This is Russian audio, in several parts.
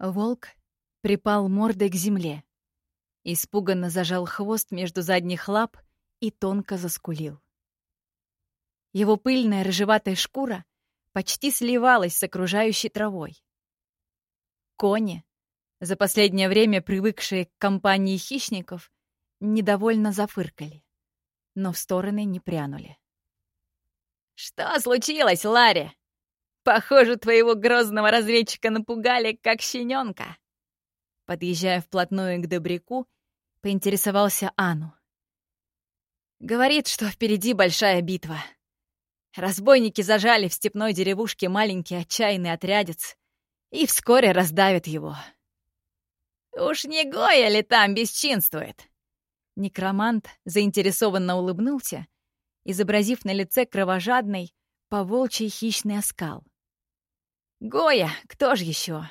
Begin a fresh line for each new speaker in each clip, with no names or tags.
Волк припал мордой к земле, испуганно зажал хвост между задних лап и тонко заскулил. Его пыльная рыжеватая шкура почти сливалась с окружающей травой. Кони, за последнее время привыкшие к компании хищников, недовольно зафыркали, но в стороны не прянули.
«Что случилось, Ларри? Похоже, твоего грозного разведчика напугали, как щененка!»
Подъезжая вплотную к добряку, поинтересовался Ану. «Говорит, что впереди большая битва. Разбойники зажали в степной деревушке маленький отчаянный отрядец и вскоре раздавят его».
«Уж не Гоя ли там бесчинствует?»
Некромант заинтересованно улыбнулся, изобразив на лице кровожадный, поволчий хищный оскал. «Гоя, кто же еще?»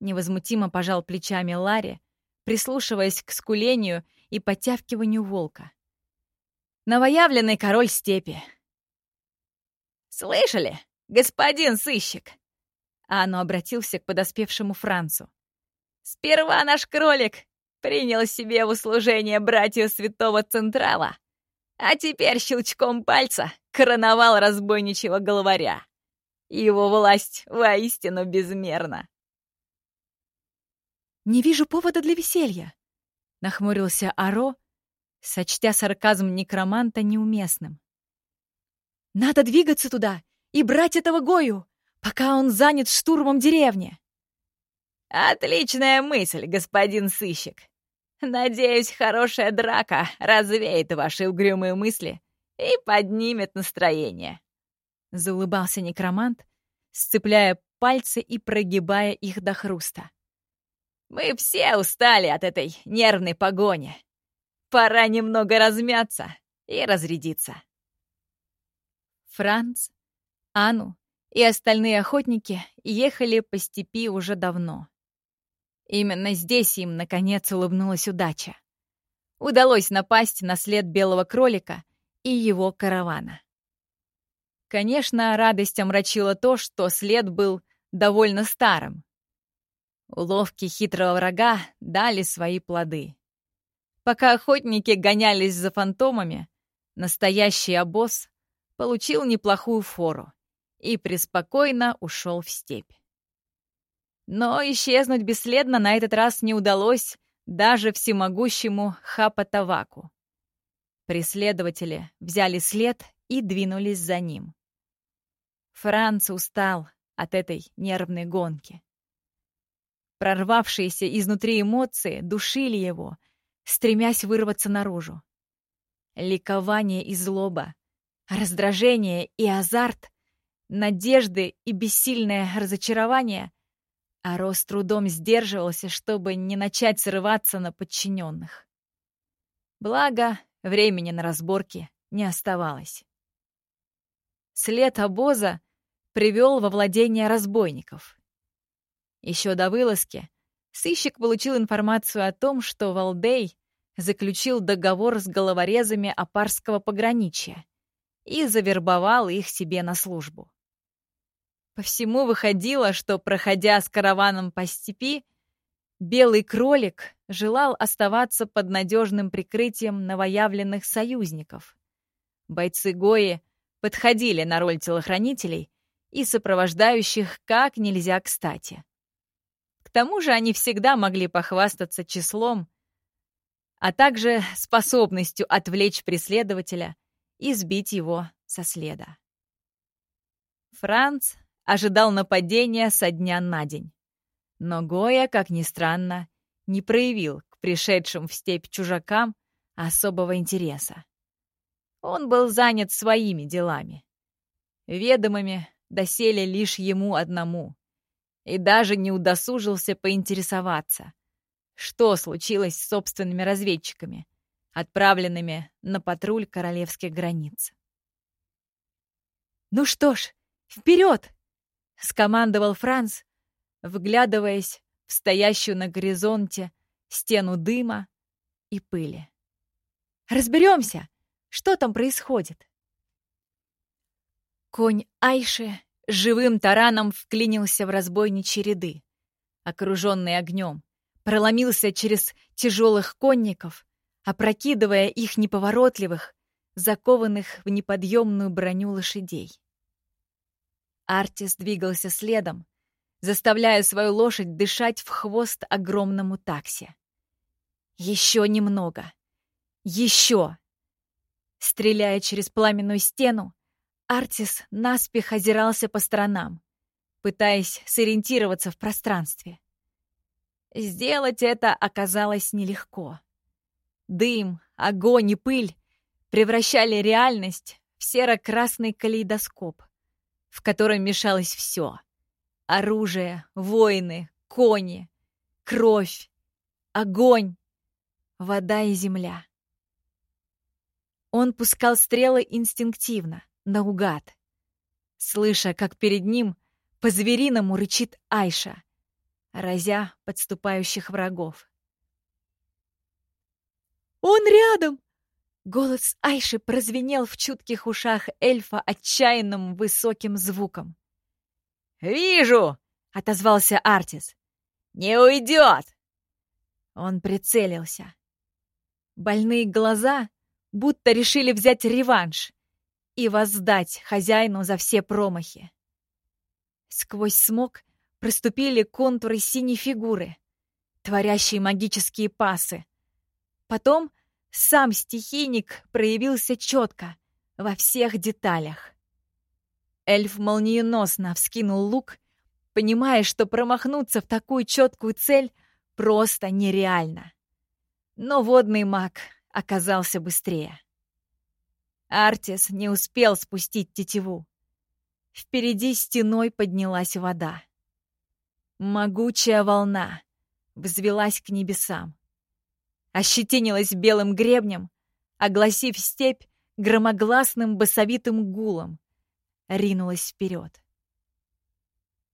Невозмутимо пожал плечами Ларри, прислушиваясь к скулению и подтявкиванию волка. «Новоявленный король степи!»
«Слышали, господин сыщик?»
Анну обратился к подоспевшему Францу.
«Сперва наш кролик принял себе в услужение братью святого Централа, а теперь щелчком пальца короновал разбойничьего головаря. Его власть воистину безмерна.
«Не вижу повода для веселья», — нахмурился Аро, сочтя сарказм некроманта неуместным. «Надо двигаться туда и брать этого Гою, пока он занят штурмом деревни».
«Отличная мысль, господин сыщик. Надеюсь, хорошая драка развеет ваши угрюмые мысли и поднимет настроение».
Заулыбался некромант, сцепляя пальцы и прогибая их до хруста.
«Мы все устали от этой нервной погони. Пора немного размяться и разрядиться».
Франц, Ану и остальные охотники ехали по степи уже давно. Именно здесь им, наконец, улыбнулась удача. Удалось напасть на след белого кролика и его каравана. Конечно, радость омрачила то, что след был довольно старым. Уловки хитрого врага дали свои плоды. Пока охотники гонялись за фантомами, настоящий обоз получил неплохую фору и преспокойно ушел в степь. Но исчезнуть бесследно на этот раз не удалось даже всемогущему Хапатаваку. Преследователи взяли след и двинулись за ним. Франц устал от этой нервной гонки. Прорвавшиеся изнутри эмоции душили его, стремясь вырваться наружу. Ликование и злоба, раздражение и азарт, надежды и бессильное разочарование а Рос трудом сдерживался, чтобы не начать срываться на подчиненных. Благо, времени на разборки не оставалось. След обоза привел во владение разбойников. Еще до вылазки сыщик получил информацию о том, что Валдей заключил договор с головорезами Апарского пограничья и завербовал их себе на службу. По всему выходило, что, проходя с караваном по степи, белый кролик желал оставаться под надежным прикрытием новоявленных союзников. Бойцы Гои подходили на роль телохранителей и сопровождающих как нельзя кстати. К тому же они всегда могли похвастаться числом, а также способностью отвлечь преследователя и сбить его со следа. Франц ожидал нападения со дня на день. Но Гоя, как ни странно, не проявил к пришедшим в степь чужакам особого интереса. Он был занят своими делами, ведомыми доселе лишь ему одному, и даже не удосужился поинтересоваться, что случилось с собственными разведчиками, отправленными на патруль королевских границ. «Ну что ж, вперед!» — скомандовал Франц, вглядываясь в стоящую на горизонте стену дыма и пыли. «Разберемся, что там происходит?» Конь Айши живым тараном вклинился в разбойничьи ряды, окруженный огнем, проломился через тяжелых конников, опрокидывая их неповоротливых, закованных в неподъемную броню лошадей. Артис двигался следом, заставляя свою лошадь дышать в хвост огромному такси. Еще немного. Еще! Стреляя через пламенную стену, Артис наспех озирался по сторонам, пытаясь сориентироваться в пространстве. Сделать это оказалось нелегко. Дым, огонь и пыль превращали реальность в серо-красный калейдоскоп, в котором мешалось все — оружие, воины, кони, кровь, огонь, вода и земля. Он пускал стрелы инстинктивно, наугад, слыша, как перед ним по-звериному рычит Айша, разя подступающих врагов. «Он рядом!» Голос Айши прозвенел в чутких ушах эльфа отчаянным высоким звуком.
«Вижу!» — отозвался Артис. «Не уйдет!»
Он прицелился. Больные глаза будто решили взять реванш и воздать хозяину за все промахи. Сквозь смог проступили контуры синей фигуры, творящие магические пасы. Потом сам стихийник проявился четко, во всех деталях. Эльф молниеносно вскинул лук, понимая, что промахнуться в такую четкую цель просто нереально. Но водный маг оказался быстрее. Артис не успел спустить тетиву. Впереди стеной поднялась вода. Могучая волна взвелась к небесам. Ощетинилась белым гребнем, огласив степь громогласным басовитым гулом, ринулась вперед.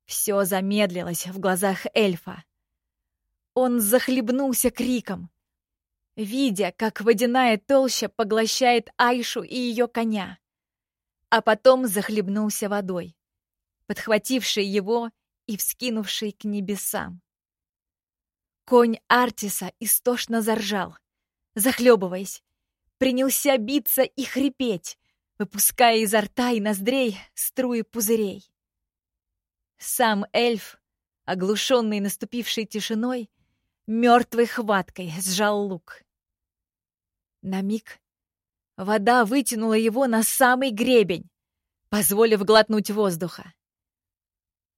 Все замедлилось в глазах эльфа. Он захлебнулся криком, видя, как водяная толща поглощает Айшу и ее коня, а потом захлебнулся водой, подхватившей его и вскинувшей к небесам. Конь Артиса истошно заржал, захлебываясь, принялся биться и хрипеть, выпуская изо рта и ноздрей струи пузырей. Сам эльф, оглушенный наступившей тишиной, мертвой хваткой сжал лук. На миг вода вытянула его на самый гребень, позволив глотнуть воздуха.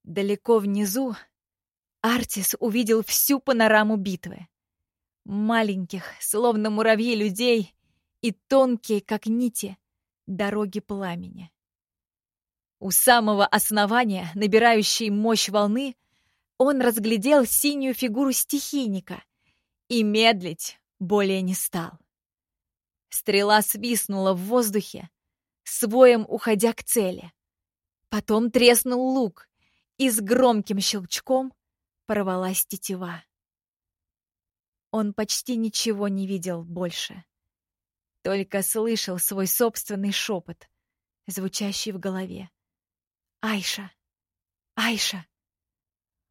Далеко внизу Артис увидел всю панораму битвы. Маленьких, словно муравьи людей, и тонкие, как нити, дороги пламени. У самого основания, набирающей мощь волны, он разглядел синюю фигуру стихийника и медлить более не стал. Стрела свистнула в воздухе, своем уходя к цели. Потом треснул лук, и с громким щелчком порвалась тетива. Он почти ничего не видел больше. Только слышал свой собственный шепот, звучащий в голове. «Айша! Айша!»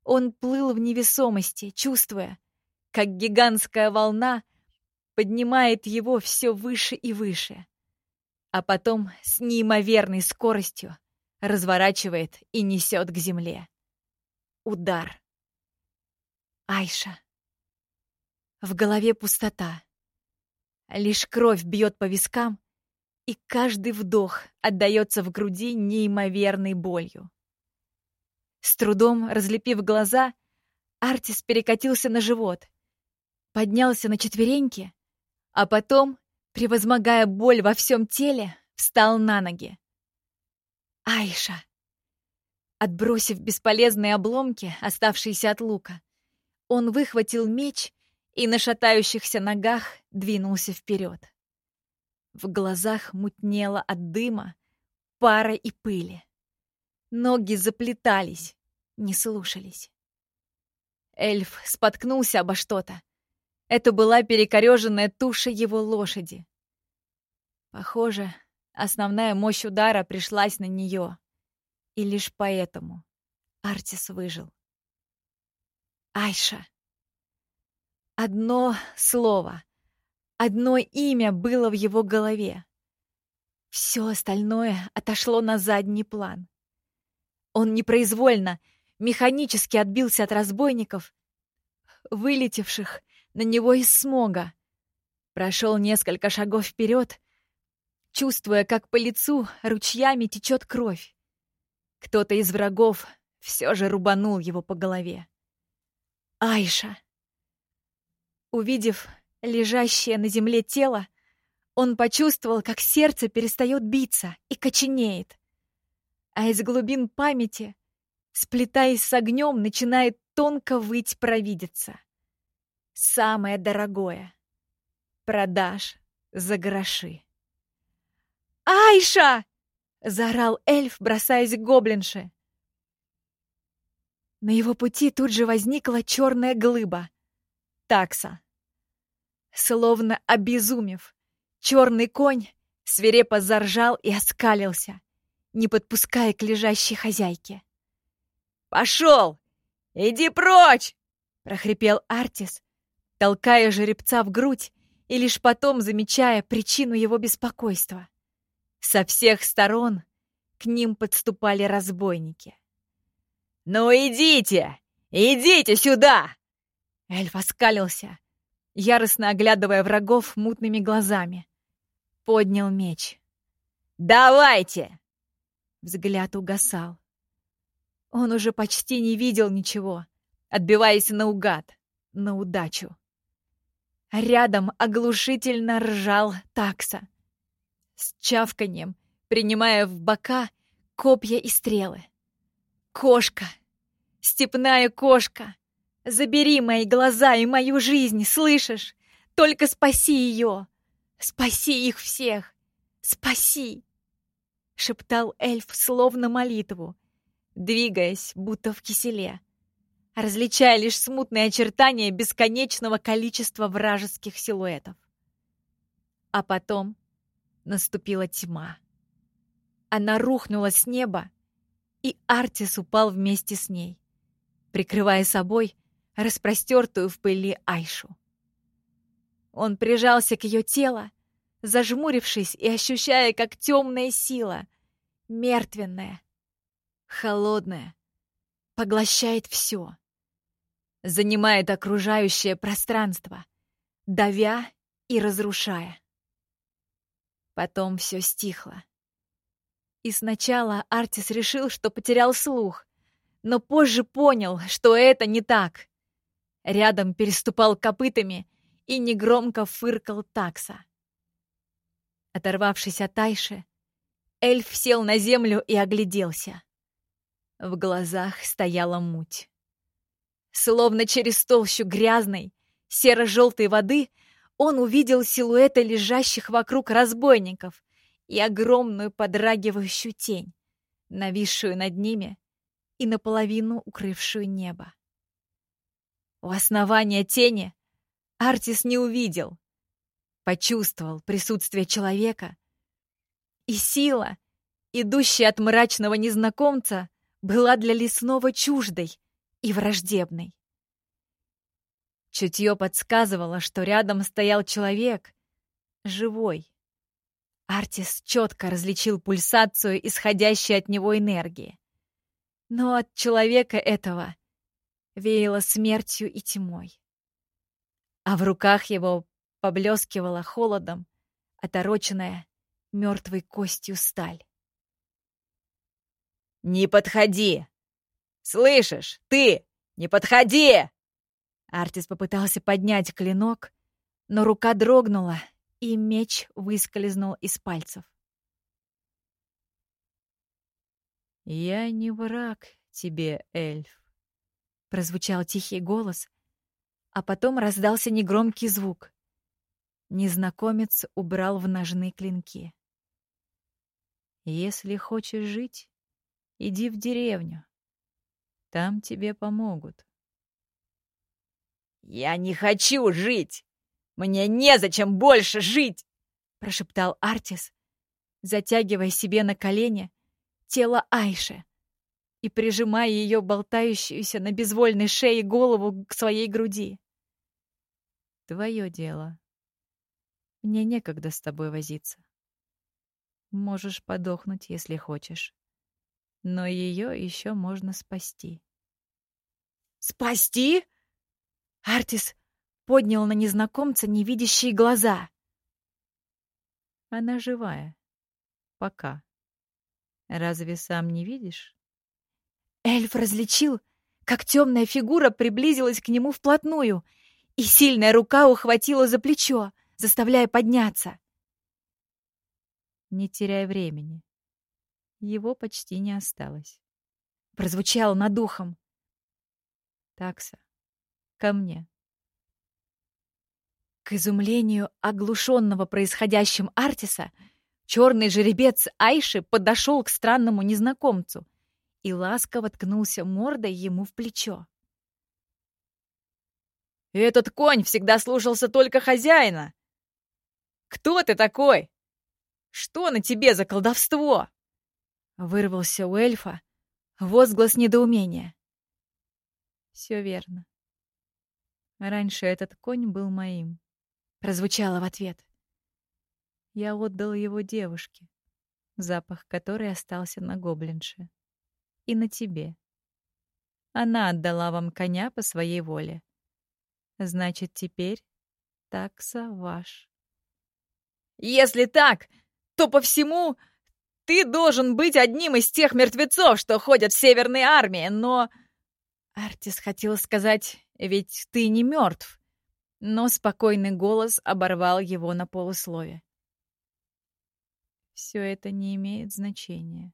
Он плыл в невесомости, чувствуя, как гигантская волна поднимает его все выше и выше, а потом с неимоверной скоростью разворачивает и несет к земле. Удар. Айша. В голове пустота. Лишь кровь бьет по вискам, и каждый вдох отдается в груди неимоверной болью. С трудом разлепив глаза, Артис перекатился на живот, поднялся на четвереньки, а потом, превозмогая боль во всем теле, встал на ноги. Айша! Отбросив бесполезные обломки, оставшиеся от лука, он выхватил меч и на шатающихся ногах двинулся вперед. В глазах мутнело от дыма, пара и пыли. Ноги заплетались, не слушались. Эльф споткнулся обо что-то. Это была перекореженная туша его лошади. Похоже, основная мощь удара пришлась на нее. И лишь поэтому Артис выжил. Айша. Одно слово, одно имя было в его голове. Все остальное отошло на задний план. Он непроизвольно, механически отбился от разбойников, вылетевших на него из смога. Прошел несколько шагов вперед, чувствуя, как по лицу ручьями течет кровь. Кто-то из врагов все же рубанул его по голове. Айша. Увидев лежащее на земле тело, он почувствовал, как сердце перестает биться и коченеет. А из глубин памяти, сплетаясь с огнем, начинает тонко выть провидица. Самое дорогое. Продашь за гроши. «Айша!» — заорал эльф, бросаясь к гоблинше. На его пути тут же возникла черная глыба. Такса. Словно обезумев, черный конь свирепо заржал и оскалился, не подпуская к лежащей хозяйке.
«Пошел! Иди прочь!»
— прохрипел Артис, толкая жеребца в грудь и лишь потом замечая причину его беспокойства. Со всех сторон к ним подступали разбойники.
«Ну идите! Идите сюда!»
Эльф оскалился, яростно оглядывая врагов мутными глазами. Поднял меч.
«Давайте!»
Взгляд угасал. Он уже почти не видел ничего, отбиваясь наугад, на удачу. Рядом оглушительно ржал такса. С чавканьем, принимая в бока копья и стрелы. «Кошка! Степная кошка! Забери мои глаза и мою жизнь, слышишь? Только спаси ее! Спаси их всех! Спаси!» Шептал эльф словно молитву, двигаясь, будто в киселе различая лишь смутные очертания бесконечного количества вражеских силуэтов. А потом наступила тьма. Она рухнула с неба, и Артис упал вместе с ней, прикрывая собой распростертую в пыли Айшу. Он прижался к ее телу, зажмурившись и ощущая, как темная сила, мертвенная, холодная, поглощает все занимает окружающее пространство, давя и разрушая. Потом все стихло. И сначала Артис решил, что потерял слух, но позже понял, что это не так. Рядом переступал копытами и негромко фыркал такса. Оторвавшись от Айши, эльф сел на землю и огляделся. В глазах стояла муть. Словно через толщу грязной, серо-желтой воды он увидел силуэты лежащих вокруг разбойников и огромную подрагивающую тень, нависшую над ними и наполовину укрывшую небо. У основания тени Артис не увидел, почувствовал присутствие человека, и сила, идущая от мрачного незнакомца, была для лесного чуждой, и враждебной. Чутье подсказывало, что рядом стоял человек, живой. Артис четко различил пульсацию, исходящей от него энергии. Но от человека этого веяло смертью и тьмой. А в руках его поблескивала холодом, отороченная мертвой костью сталь.
«Не подходи!» «Слышишь, ты! Не подходи!»
Артис попытался поднять клинок, но рука дрогнула, и меч выскользнул из пальцев.
«Я не враг тебе, эльф», — прозвучал тихий голос, а потом раздался негромкий звук. Незнакомец убрал в ножны клинки. «Если хочешь жить, иди в деревню. Там тебе помогут.
«Я не хочу жить! Мне незачем больше жить!»
прошептал Артис, затягивая себе на колени тело Айши, и прижимая ее болтающуюся на безвольной шее голову к своей груди.
Твое дело. Мне некогда с тобой возиться. Можешь подохнуть, если хочешь. Но ее еще можно спасти.
«Спасти?» Артис поднял на незнакомца невидящие глаза.
Она живая. Пока. Разве сам не видишь?
Эльф различил, как темная фигура приблизилась к нему вплотную, и сильная рука ухватила за плечо, заставляя подняться.
Не теряй времени. Его почти не осталось.
Прозвучало над ухом.
Такса, ко мне.
К изумлению оглушенного происходящим Артиса, черный жеребец Айши подошел к странному незнакомцу и ласково ткнулся мордой ему в плечо.
«Этот конь всегда слушался только хозяина! Кто ты такой? Что на тебе за колдовство?»
Вырвался у эльфа возглас недоумения.
«Все верно. Раньше этот конь был моим
прозвучало в ответ.
Я отдал его девушке, запах которой остался на гоблинше. И на тебе. Она отдала вам коня по своей воле. Значит, теперь такса ваш.
Если так, то по всему ты должен быть одним из тех мертвецов, что ходят в Северной армии, но...
Артис хотел сказать, ведь ты не мертв но спокойный голос оборвал его на полуслове.
Все это не имеет значения.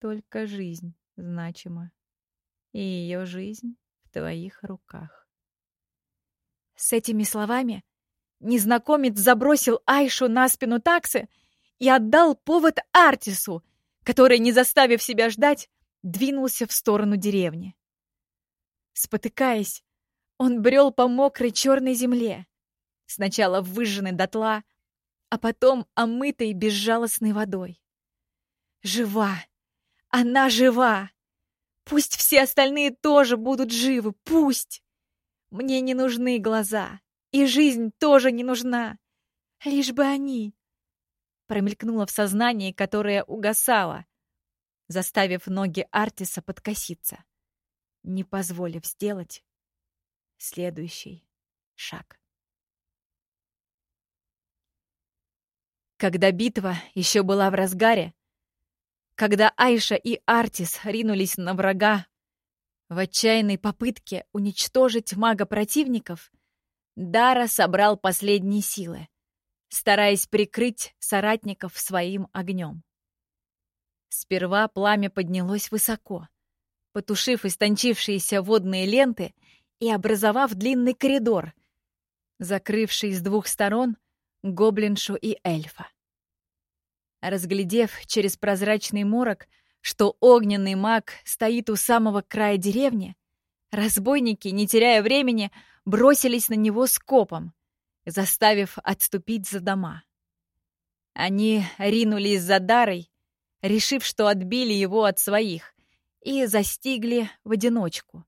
Только жизнь значима. И ее жизнь в твоих руках.
С этими словами незнакомец забросил Айшу на спину таксы и отдал повод Артису, который, не заставив себя ждать, двинулся в сторону деревни. Спотыкаясь, он брел по мокрой черной земле, сначала выжженной дотла, а потом омытой безжалостной водой. Жива! Она жива! Пусть все остальные тоже будут живы, пусть! Мне не нужны глаза, и жизнь тоже не нужна. Лишь бы они... Промелькнуло в сознании, которое угасало, заставив ноги Артиса подкоситься, не позволив сделать следующий шаг. Когда битва еще была в разгаре, когда Айша и Артис ринулись на врага в отчаянной попытке уничтожить мага противников, Дара собрал последние силы, стараясь прикрыть соратников своим огнем. Сперва пламя поднялось высоко, потушив истончившиеся водные ленты и образовав длинный коридор, закрывший с двух сторон гоблиншу и эльфа. Разглядев через прозрачный морок, что огненный маг стоит у самого края деревни, разбойники, не теряя времени, бросились на него скопом, заставив отступить за дома. Они ринулись за Дарой, решив, что отбили его от своих, и застигли в одиночку.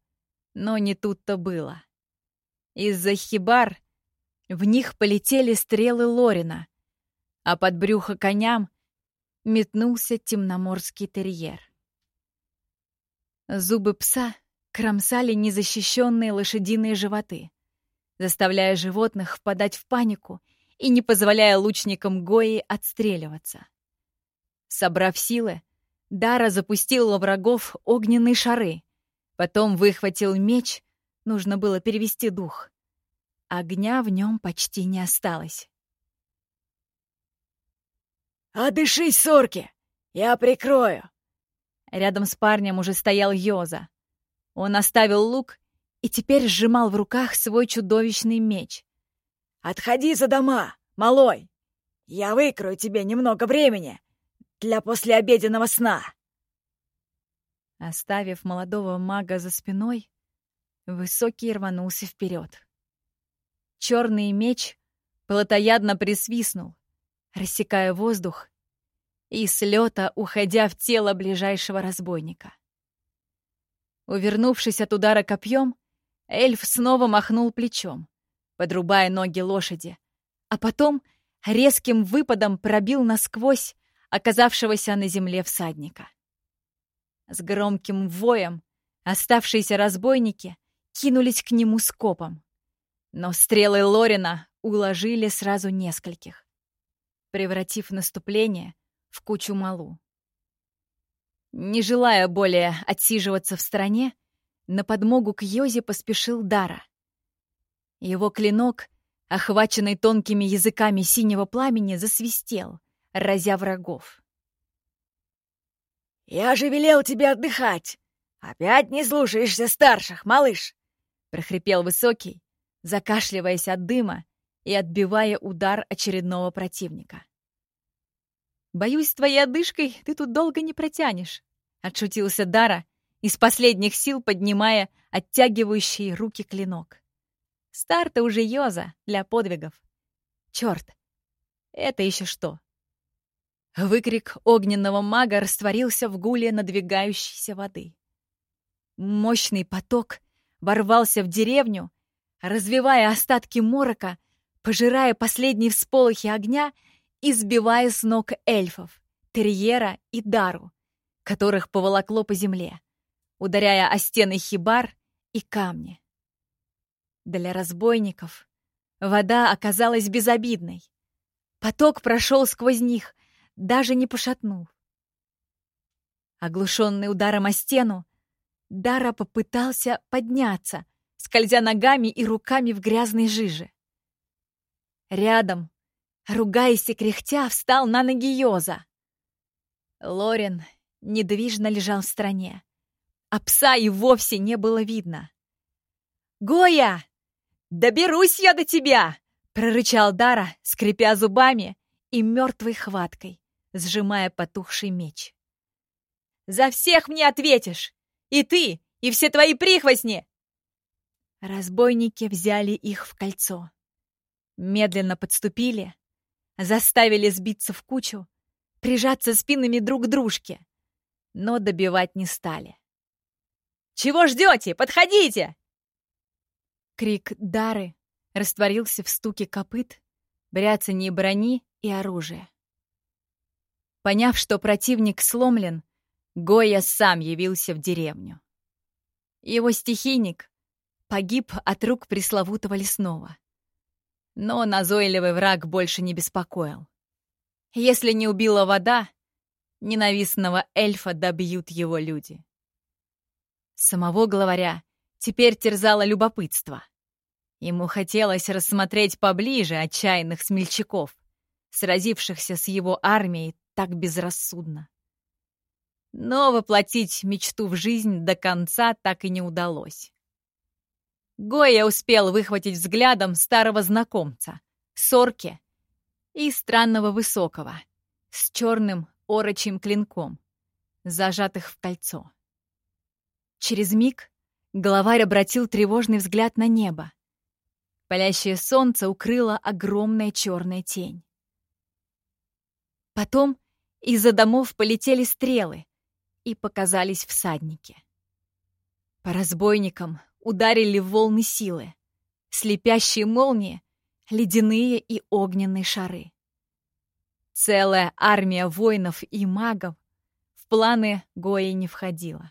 Но не тут-то было. Из-за хибар в них полетели стрелы Лорина, а под брюхо коням метнулся темноморский терьер. Зубы пса кромсали незащищенные лошадиные животы, заставляя животных впадать в панику и не позволяя лучникам Гои отстреливаться. Собрав силы, Дара запустила врагов огненные шары, Потом выхватил меч, нужно было перевести дух. Огня в нем почти не осталось.
«Отдышись, сорки! Я прикрою!»
Рядом с парнем уже стоял Йоза. Он оставил лук и теперь сжимал в руках свой чудовищный меч.
«Отходи за дома, малой! Я выкрою тебе немного времени для послеобеденного сна!»
Оставив молодого мага за спиной, Высокий рванулся вперед. Черный меч плотоядно присвистнул, рассекая воздух и с лета уходя в тело ближайшего разбойника. Увернувшись от удара копьем, эльф снова махнул плечом, подрубая ноги лошади, а потом резким выпадом пробил насквозь оказавшегося на земле всадника. С громким воем оставшиеся разбойники кинулись к нему скопом, но стрелы Лорина уложили сразу нескольких, превратив наступление в кучу малу. Не желая более отсиживаться в стороне, на подмогу к Йозе поспешил Дара. Его клинок, охваченный тонкими языками синего пламени, засвистел, разя врагов.
«Я же велел тебе отдыхать! Опять не слушаешься старших, малыш!» — прохрипел Высокий, закашливаясь от дыма и отбивая удар очередного противника.
«Боюсь, твоей одышкой ты тут долго не протянешь», — отшутился Дара, из последних сил поднимая оттягивающий руки клинок. «Стар-то уже Йоза для подвигов. Черт, это еще что?» Выкрик огненного мага растворился в гуле надвигающейся воды. Мощный поток ворвался в деревню, развивая остатки морока, пожирая последние всполохи огня — и сбивая с ног эльфов, терьера и дару, которых поволокло по земле, ударяя о стены хибар и камни. Для разбойников вода оказалась безобидной. Поток прошел сквозь них, даже не пошатнув. Оглушенный ударом о стену, Дара попытался подняться, скользя ногами и руками в грязной жиже. Рядом, Ругаясь и кряхтя, встал на ноги Йоза. Лорен недвижно лежал в стороне, а пса и вовсе не было видно. «Гоя! Доберусь я до тебя!» — прорычал Дара, скрипя зубами и мертвой хваткой, сжимая потухший меч. «За всех мне ответишь! И ты, и все твои прихвостни!» Разбойники взяли их в кольцо. Медленно подступили, заставили сбиться в кучу, прижаться спинами друг к дружке, но добивать не стали. «Чего ждете? Подходите!» Крик Дары растворился в стуке копыт, бряцании брони и оружия. Поняв, что противник сломлен, Гоя сам явился в деревню. Его стихийник погиб от рук пресловутого лесного. Но назойливый враг больше не беспокоил. Если не убила вода, ненавистного эльфа добьют его люди. Самого главаря теперь терзало любопытство. Ему хотелось рассмотреть поближе отчаянных смельчаков, сразившихся с его армией так безрассудно. Но воплотить мечту в жизнь до конца так и не удалось. Гоя успел выхватить взглядом старого знакомца, Сорки, и странного высокого, с черным орочим клинком, зажатых в кольцо. Через миг главарь обратил тревожный взгляд на небо. Палящее солнце укрыло огромная черная тень. Потом из-за домов полетели стрелы, и показались всадники. По разбойникам ударили волны силы, слепящие молнии, ледяные и огненные шары. Целая армия воинов и магов в планы Гои не входила.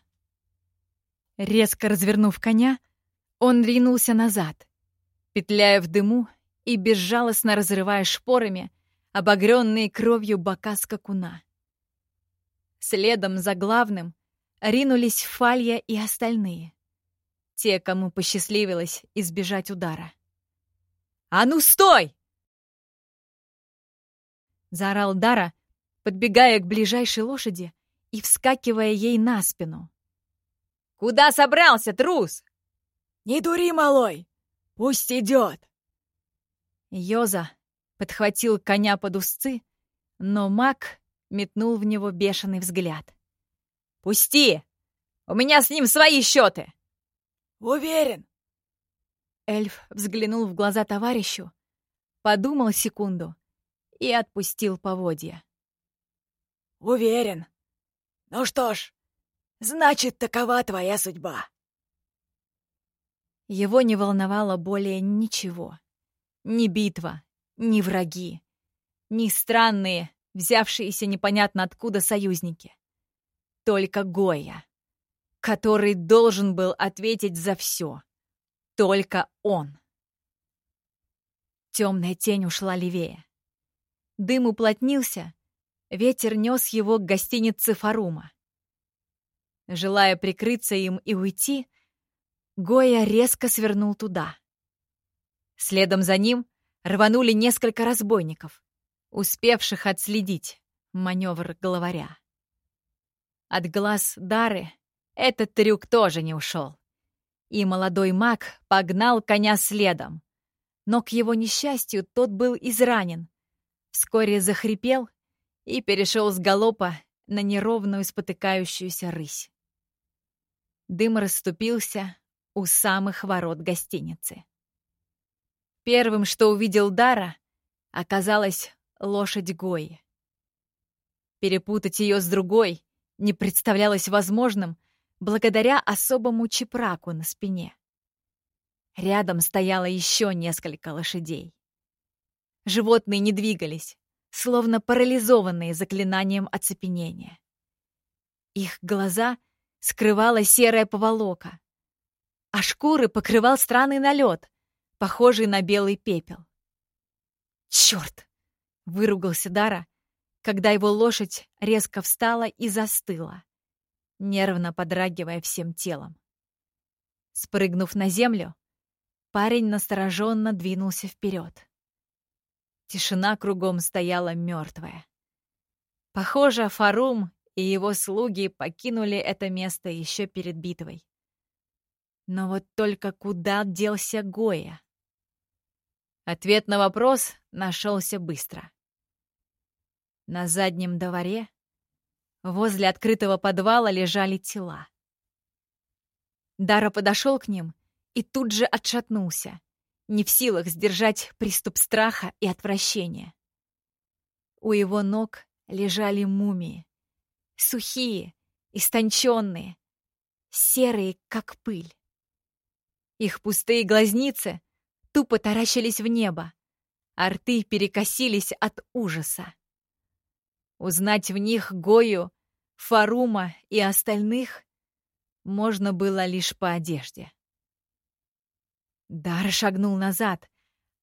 Резко развернув коня, он ринулся назад, петляя в дыму и безжалостно разрывая шпорами обогренные кровью бока скакуна. Следом за главным ринулись Фалья и остальные те, кому посчастливилось избежать удара. «А ну, стой!» Заорал Дара, подбегая к ближайшей лошади и вскакивая ей на спину. «Куда собрался, трус?»
«Не дури, малой! Пусть идет!»
Йоза подхватил коня под узцы, но маг метнул в него бешеный взгляд. «Пусти! У меня с ним свои счеты!»
«Уверен!»
Эльф взглянул в глаза товарищу, подумал секунду и отпустил поводья.
«Уверен. Ну что ж, Значит, такова твоя судьба.
Его не волновало более ничего. Ни битва, ни враги, ни странные, взявшиеся непонятно откуда союзники. Только Гоя, который должен был ответить за все. Только он. Темная тень ушла левее. Дым уплотнился, ветер нес его к гостинице Фарума. Желая прикрыться им и уйти, Гоя резко свернул туда. Следом за ним рванули несколько разбойников, успевших отследить маневр главаря. От глаз Дары этот трюк тоже не ушел. И молодой маг погнал коня следом. Но к его несчастью тот был изранен. Вскоре захрипел и перешел с галопа на неровную спотыкающуюся рысь. Дым расступился у самых ворот гостиницы. Первым, что увидел Дара, оказалась лошадь Гои. Перепутать ее с другой не представлялось возможным благодаря особому чепраку на спине. Рядом стояло еще несколько лошадей. Животные не двигались, словно парализованные заклинанием оцепенения. Их глаза скрывала серая поволока, а шкуры покрывал странный налет, похожий на белый пепел. «Черт!» — выругался Дара, когда его лошадь резко встала и застыла, нервно подрагивая всем телом. Спрыгнув на землю, парень настороженно двинулся вперед. Тишина кругом стояла мертвая. Похоже, Фарум и его слуги покинули это место еще перед битвой. Но вот только куда делся Гоя? Ответ на вопрос нашелся быстро. На заднем дворе возле открытого подвала лежали тела. Дара подошел к ним и тут же отшатнулся, не в силах сдержать приступ страха и отвращения. У его ног лежали мумии, сухие, истонченные, серые, как пыль. Их пустые глазницы тупо таращились в небо, а рты перекосились от ужаса. Узнать в них Гою, Фарума и остальных можно было лишь по одежде. Дар шагнул назад,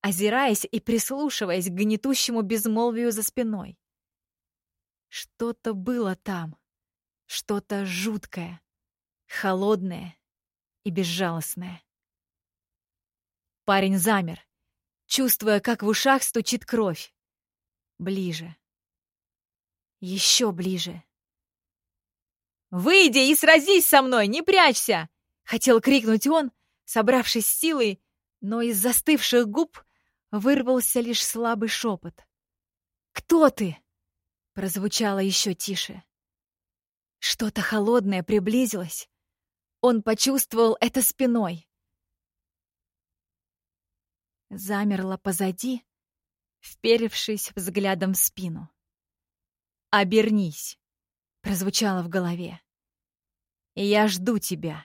озираясь и прислушиваясь к гнетущему безмолвию за спиной. Что-то было там, что-то жуткое, холодное и безжалостное. Парень замер, чувствуя, как в ушах стучит кровь. Ближе. Еще ближе. «Выйди и сразись со мной, не прячься!» Хотел крикнуть он, собравшись силой, но из застывших губ вырвался лишь слабый шепот. «Кто ты?» — прозвучало еще тише. Что-то холодное приблизилось. Он почувствовал это спиной замерла позади, вперевшись взглядом в спину. «Обернись!» — прозвучало в голове. «Я жду тебя!»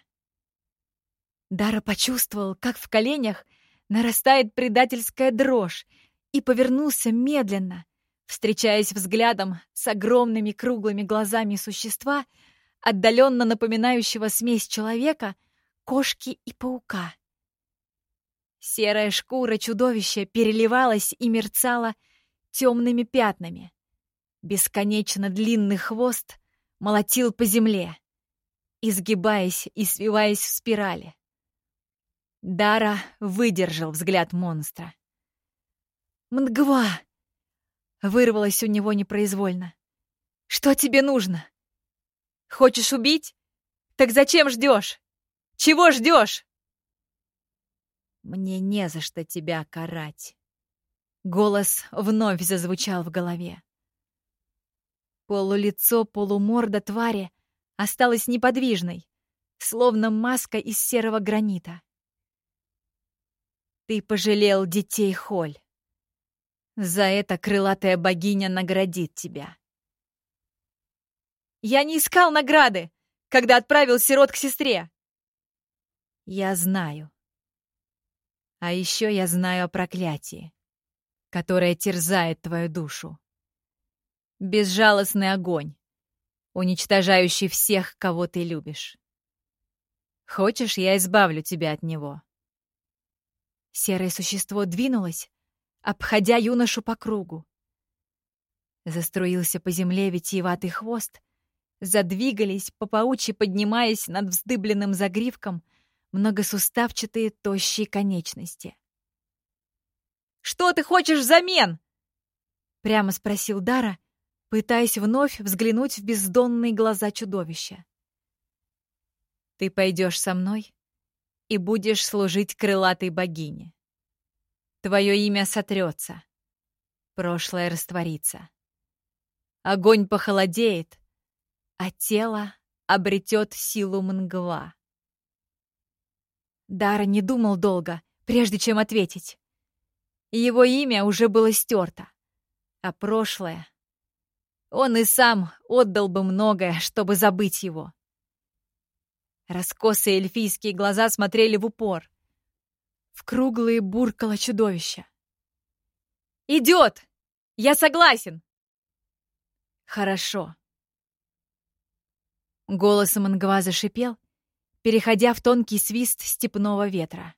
Дара почувствовал, как в коленях нарастает предательская дрожь, и повернулся медленно, встречаясь взглядом с огромными круглыми глазами существа, отдаленно напоминающего смесь человека, кошки и паука. Серая шкура чудовища переливалась и мерцала темными пятнами. Бесконечно длинный хвост молотил по земле, изгибаясь и свиваясь в спирали. Дара выдержал взгляд монстра. «Мдгва!» — вырвалось у него непроизвольно. «Что тебе нужно? Хочешь убить? Так зачем ждешь? Чего ждешь?» Мне не за что тебя карать. Голос вновь зазвучал в голове. Полулицо, полуморда твари осталось неподвижной, словно маска из серого гранита. Ты пожалел детей Холь. За это крылатая богиня наградит тебя. Я не искал награды! когда отправил сирот к сестре.
Я знаю. А еще я знаю о проклятии, которое терзает твою душу. Безжалостный огонь, уничтожающий всех, кого ты любишь. Хочешь, я избавлю тебя от него?»
Серое существо двинулось, обходя юношу по кругу. Заструился по земле витиеватый хвост, задвигались, по паучьи поднимаясь над вздыбленным загривком, многосуставчатые тощие конечности. «Что ты хочешь взамен?» — прямо спросил Дара, пытаясь вновь взглянуть в бездонные глаза чудовища.
Ты пойдешь со мной и будешь служить крылатой богине. Твое имя сотрется, прошлое растворится. Огонь похолодеет, а тело обретет силу мнгва.
Дара не думал долго, прежде чем ответить. Его имя уже было стерто, а прошлое... Он и сам отдал бы многое, чтобы забыть его. Раскосые эльфийские глаза смотрели в упор. В круглые буркало чудовище. «Идет! Я согласен!» «Хорошо». Голос Мангва зашипел, переходя в тонкий свист степного ветра.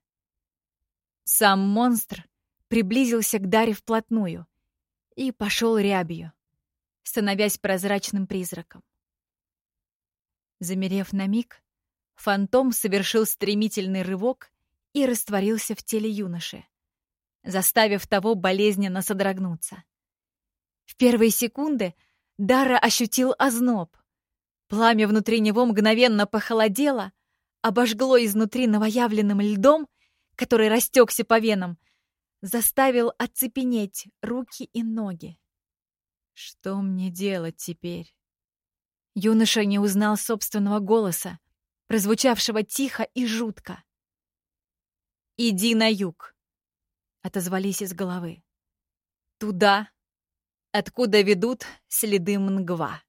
Сам монстр приблизился к Даре вплотную и пошел рябью, становясь прозрачным призраком. Замерев на миг, Фантом совершил стремительный рывок и растворился в теле юноши, заставив того болезненно содрогнуться. В первые секунды Дара ощутил озноб. Пламя внутри него мгновенно похолодело, обожгло изнутри новоявленным льдом, который растекся по венам, заставил оцепенеть руки и ноги.
Что мне делать теперь?
Юноша не узнал собственного голоса, прозвучавшего тихо и жутко. «Иди на юг», — отозвались из головы. «Туда, откуда ведут следы Мнгва».